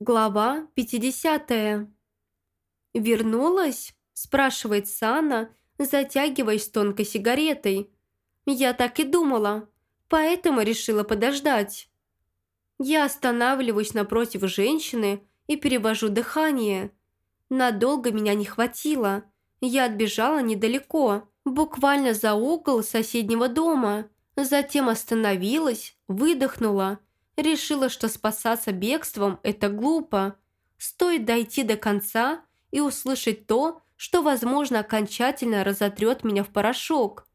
Глава 50. «Вернулась?» – спрашивает Сана, затягиваясь тонкой сигаретой. «Я так и думала, поэтому решила подождать». Я останавливаюсь напротив женщины и перевожу дыхание. Надолго меня не хватило. Я отбежала недалеко, буквально за угол соседнего дома. Затем остановилась, выдохнула – Решила, что спасаться бегством – это глупо. Стоит дойти до конца и услышать то, что, возможно, окончательно разотрет меня в порошок.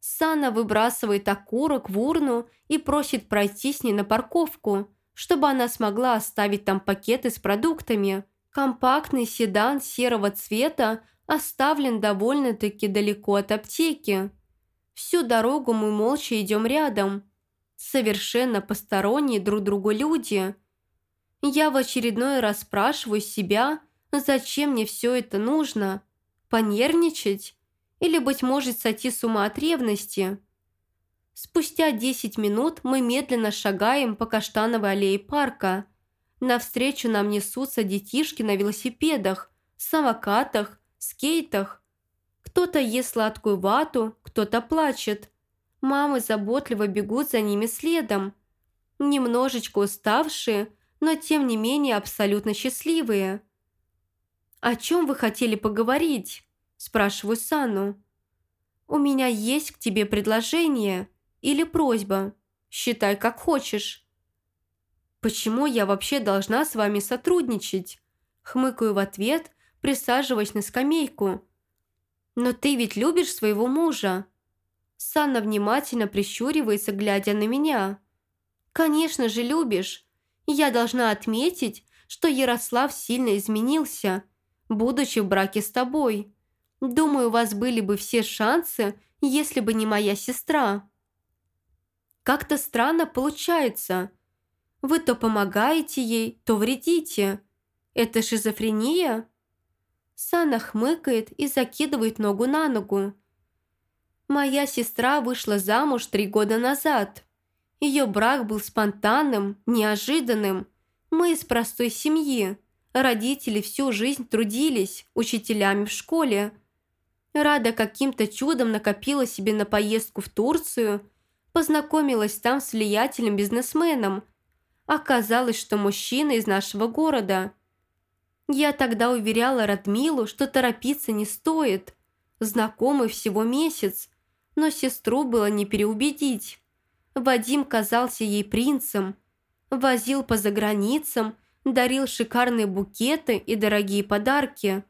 Сана выбрасывает окурок в урну и просит пройти с ней на парковку, чтобы она смогла оставить там пакеты с продуктами. Компактный седан серого цвета оставлен довольно-таки далеко от аптеки. Всю дорогу мы молча идем рядом – совершенно посторонние друг другу люди. Я в очередной раз спрашиваю себя, зачем мне все это нужно? Понервничать? Или, быть может, сойти с ума от ревности? Спустя 10 минут мы медленно шагаем по каштановой аллее парка. Навстречу нам несутся детишки на велосипедах, самокатах, скейтах. Кто-то ест сладкую вату, кто-то плачет – Мамы заботливо бегут за ними следом. Немножечко уставшие, но тем не менее абсолютно счастливые. «О чем вы хотели поговорить?» – спрашиваю Сану. «У меня есть к тебе предложение или просьба. Считай, как хочешь». «Почему я вообще должна с вами сотрудничать?» Хмыкаю в ответ, присаживаясь на скамейку. «Но ты ведь любишь своего мужа?» Санна внимательно прищуривается, глядя на меня. «Конечно же любишь. Я должна отметить, что Ярослав сильно изменился, будучи в браке с тобой. Думаю, у вас были бы все шансы, если бы не моя сестра». «Как-то странно получается. Вы то помогаете ей, то вредите. Это шизофрения?» Санна хмыкает и закидывает ногу на ногу. Моя сестра вышла замуж три года назад. Ее брак был спонтанным, неожиданным. Мы из простой семьи. Родители всю жизнь трудились учителями в школе. Рада каким-то чудом накопила себе на поездку в Турцию, познакомилась там с влиятельным бизнесменом. Оказалось, что мужчина из нашего города. Я тогда уверяла Радмилу, что торопиться не стоит. Знакомы всего месяц – но сестру было не переубедить. Вадим казался ей принцем, возил по заграницам, дарил шикарные букеты и дорогие подарки.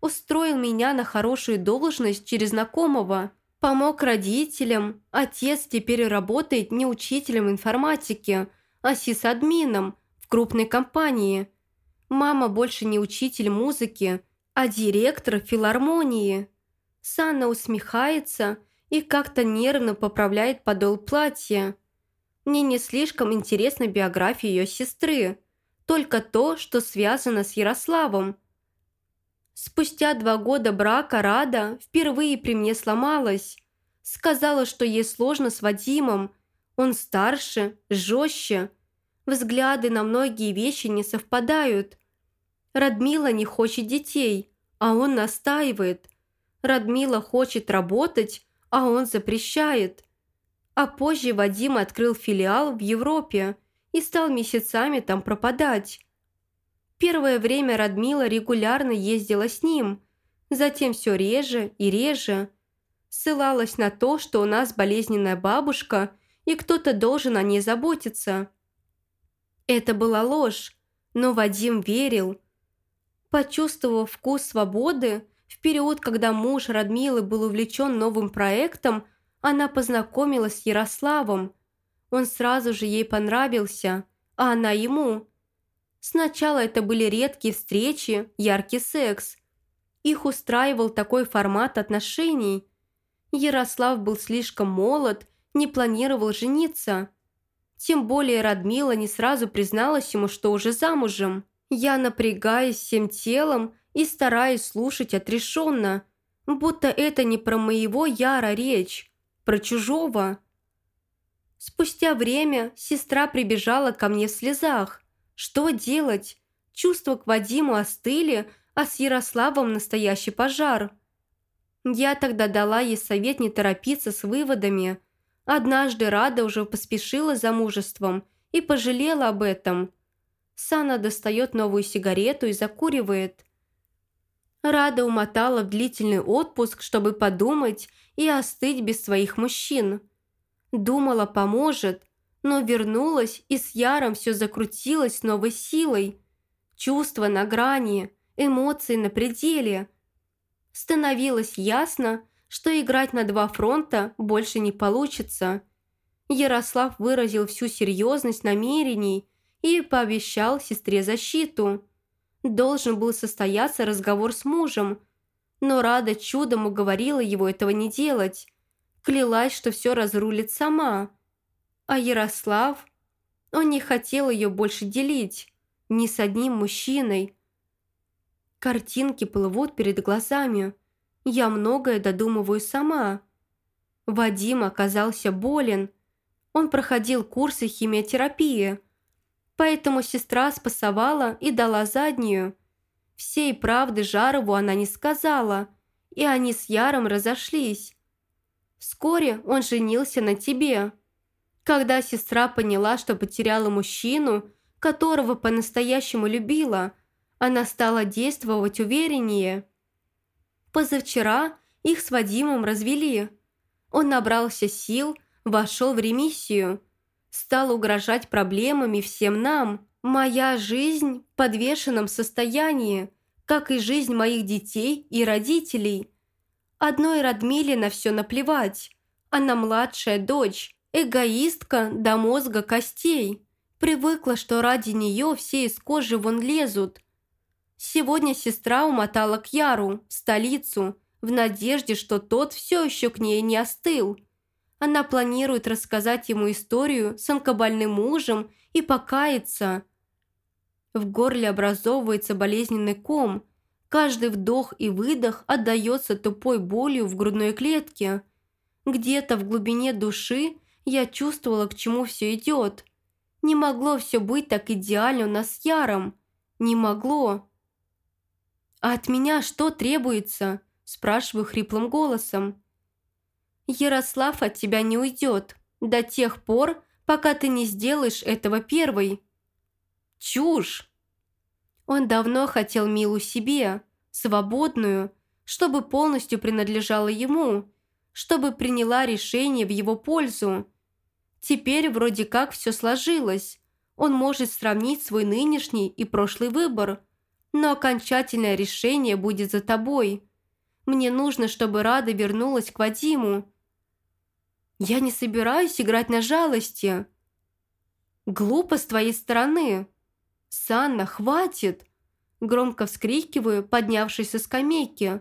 Устроил меня на хорошую должность через знакомого, помог родителям. Отец теперь работает не учителем информатики, а сисадмином в крупной компании. Мама больше не учитель музыки, а директор филармонии. Санна усмехается – и как-то нервно поправляет подол платья. Мне не слишком интересна биография ее сестры, только то, что связано с Ярославом. Спустя два года брака Рада впервые при мне сломалась. Сказала, что ей сложно с Вадимом. Он старше, жестче. Взгляды на многие вещи не совпадают. Радмила не хочет детей, а он настаивает. Радмила хочет работать, а он запрещает. А позже Вадим открыл филиал в Европе и стал месяцами там пропадать. Первое время Радмила регулярно ездила с ним, затем все реже и реже. Ссылалась на то, что у нас болезненная бабушка, и кто-то должен о ней заботиться. Это была ложь, но Вадим верил. Почувствовав вкус свободы, в период, когда муж Радмилы был увлечен новым проектом, она познакомилась с Ярославом. Он сразу же ей понравился, а она ему. Сначала это были редкие встречи, яркий секс. Их устраивал такой формат отношений. Ярослав был слишком молод, не планировал жениться. Тем более Радмила не сразу призналась ему, что уже замужем. Я, напрягаясь всем телом, и стараюсь слушать отрешенно, будто это не про моего Яра речь, про чужого. Спустя время сестра прибежала ко мне в слезах, Что делать? Чувства к Вадиму остыли, а с Ярославом настоящий пожар. Я тогда дала ей совет не торопиться с выводами. Однажды Рада уже поспешила за мужеством и пожалела об этом. Сана достает новую сигарету и закуривает. Рада умотала в длительный отпуск, чтобы подумать и остыть без своих мужчин. Думала, поможет, но вернулась, и с Яром все закрутилось новой силой. Чувства на грани, эмоции на пределе. Становилось ясно, что играть на два фронта больше не получится. Ярослав выразил всю серьезность намерений и пообещал сестре защиту. Должен был состояться разговор с мужем, но Рада чудом уговорила его этого не делать. Клялась, что все разрулит сама. А Ярослав... Он не хотел ее больше делить. Ни с одним мужчиной. Картинки плывут перед глазами. Я многое додумываю сама. Вадим оказался болен. Он проходил курсы химиотерапии. Поэтому сестра спасовала и дала заднюю. Всей правды Жарову она не сказала, и они с Яром разошлись. Вскоре он женился на тебе. Когда сестра поняла, что потеряла мужчину, которого по-настоящему любила, она стала действовать увереннее. Позавчера их с Вадимом развели. Он набрался сил, вошел в ремиссию. Стал угрожать проблемами всем нам. Моя жизнь в подвешенном состоянии, как и жизнь моих детей и родителей. Одной Радмиле на все наплевать. Она младшая дочь, эгоистка до мозга костей. Привыкла, что ради нее все из кожи вон лезут. Сегодня сестра умотала к Яру, в столицу, в надежде, что тот все еще к ней не остыл. Она планирует рассказать ему историю с онкобольным мужем и покаяться. В горле образовывается болезненный ком. Каждый вдох и выдох отдается тупой болью в грудной клетке. Где-то в глубине души я чувствовала, к чему все идет. Не могло все быть так идеально у нас с Яром. Не могло. «А от меня что требуется?» – спрашиваю хриплым голосом. Ярослав от тебя не уйдет до тех пор, пока ты не сделаешь этого первой. Чушь! Он давно хотел Милу себе, свободную, чтобы полностью принадлежала ему, чтобы приняла решение в его пользу. Теперь вроде как все сложилось. Он может сравнить свой нынешний и прошлый выбор, но окончательное решение будет за тобой. Мне нужно, чтобы Рада вернулась к Вадиму, я не собираюсь играть на жалости. Глупо с твоей стороны. Санна, хватит. Громко вскрикиваю, поднявшись со скамейки.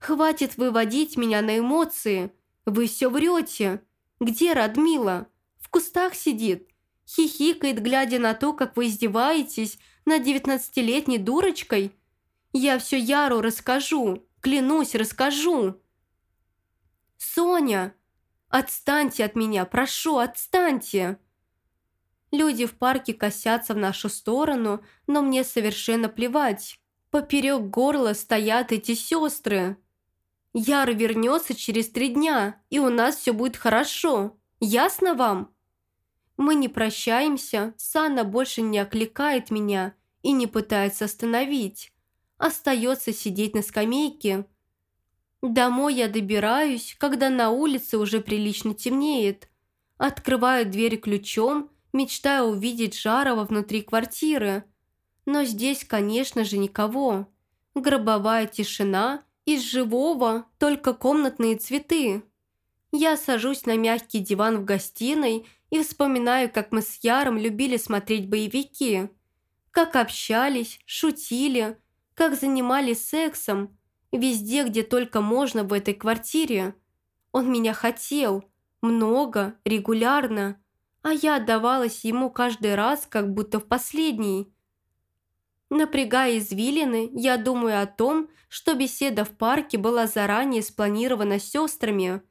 Хватит выводить меня на эмоции. Вы все врете. Где Радмила? В кустах сидит. Хихикает, глядя на то, как вы издеваетесь над девятнадцатилетней дурочкой. Я все Яру расскажу. Клянусь, расскажу. Соня, «Отстаньте от меня! Прошу, отстаньте!» Люди в парке косятся в нашу сторону, но мне совершенно плевать. Поперек горла стоят эти сестры. Яр вернется через три дня, и у нас все будет хорошо. Ясно вам? Мы не прощаемся, Санна больше не окликает меня и не пытается остановить. Остается сидеть на скамейке, Домой я добираюсь, когда на улице уже прилично темнеет. Открываю дверь ключом, мечтая увидеть Жарова внутри квартиры. Но здесь, конечно же, никого. Гробовая тишина, из живого только комнатные цветы. Я сажусь на мягкий диван в гостиной и вспоминаю, как мы с Яром любили смотреть боевики. Как общались, шутили, как занимались сексом, Везде, где только можно в этой квартире. Он меня хотел. Много, регулярно. А я отдавалась ему каждый раз, как будто в последний. Напрягая извилины, я думаю о том, что беседа в парке была заранее спланирована с сестрами.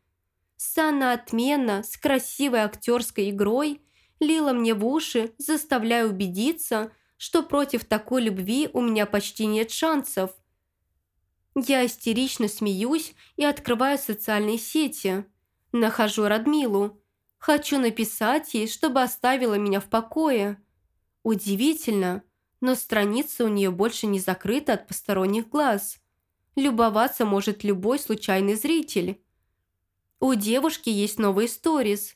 Санна отменно, с красивой актерской игрой, лила мне в уши, заставляя убедиться, что против такой любви у меня почти нет шансов. Я истерично смеюсь и открываю социальные сети. Нахожу Радмилу. Хочу написать ей, чтобы оставила меня в покое. Удивительно, но страница у нее больше не закрыта от посторонних глаз. Любоваться может любой случайный зритель. У девушки есть новые сторис.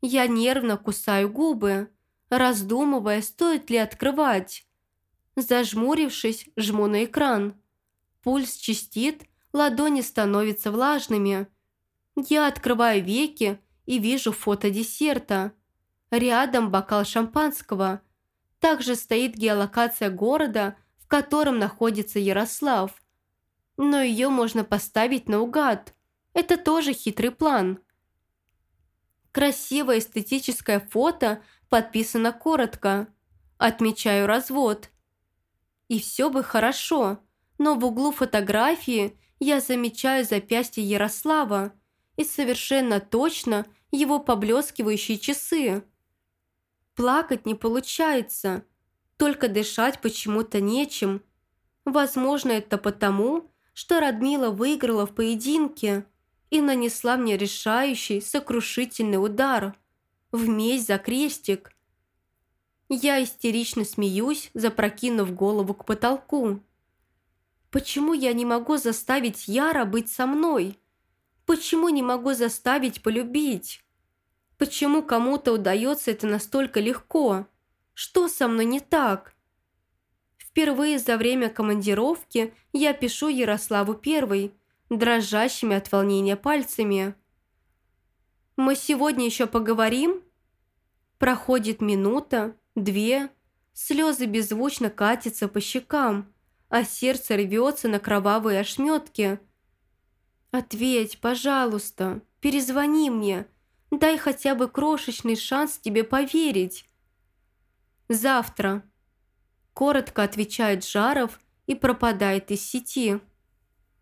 Я нервно кусаю губы раздумывая, стоит ли открывать. Зажмурившись, жму на экран. Пульс чистит, ладони становятся влажными. Я открываю веки и вижу фото десерта. Рядом бокал шампанского. Также стоит геолокация города, в котором находится Ярослав. Но ее можно поставить наугад. Это тоже хитрый план. Красивое эстетическое фото подписано коротко. Отмечаю развод. И все бы хорошо, но в углу фотографии я замечаю запястье Ярослава и совершенно точно его поблескивающие часы. Плакать не получается, только дышать почему-то нечем. Возможно, это потому, что Радмила выиграла в поединке и нанесла мне решающий сокрушительный удар – в месть за крестик. Я истерично смеюсь, запрокинув голову к потолку. Почему я не могу заставить Яра быть со мной? Почему не могу заставить полюбить? Почему кому-то удается это настолько легко? Что со мной не так? Впервые за время командировки я пишу Ярославу первой, дрожащими от волнения пальцами. «Мы сегодня еще поговорим?» Проходит минута, две, слезы беззвучно катятся по щекам, а сердце рвется на кровавые ошметки. «Ответь, пожалуйста, перезвони мне, дай хотя бы крошечный шанс тебе поверить». «Завтра», – коротко отвечает Жаров и пропадает из сети.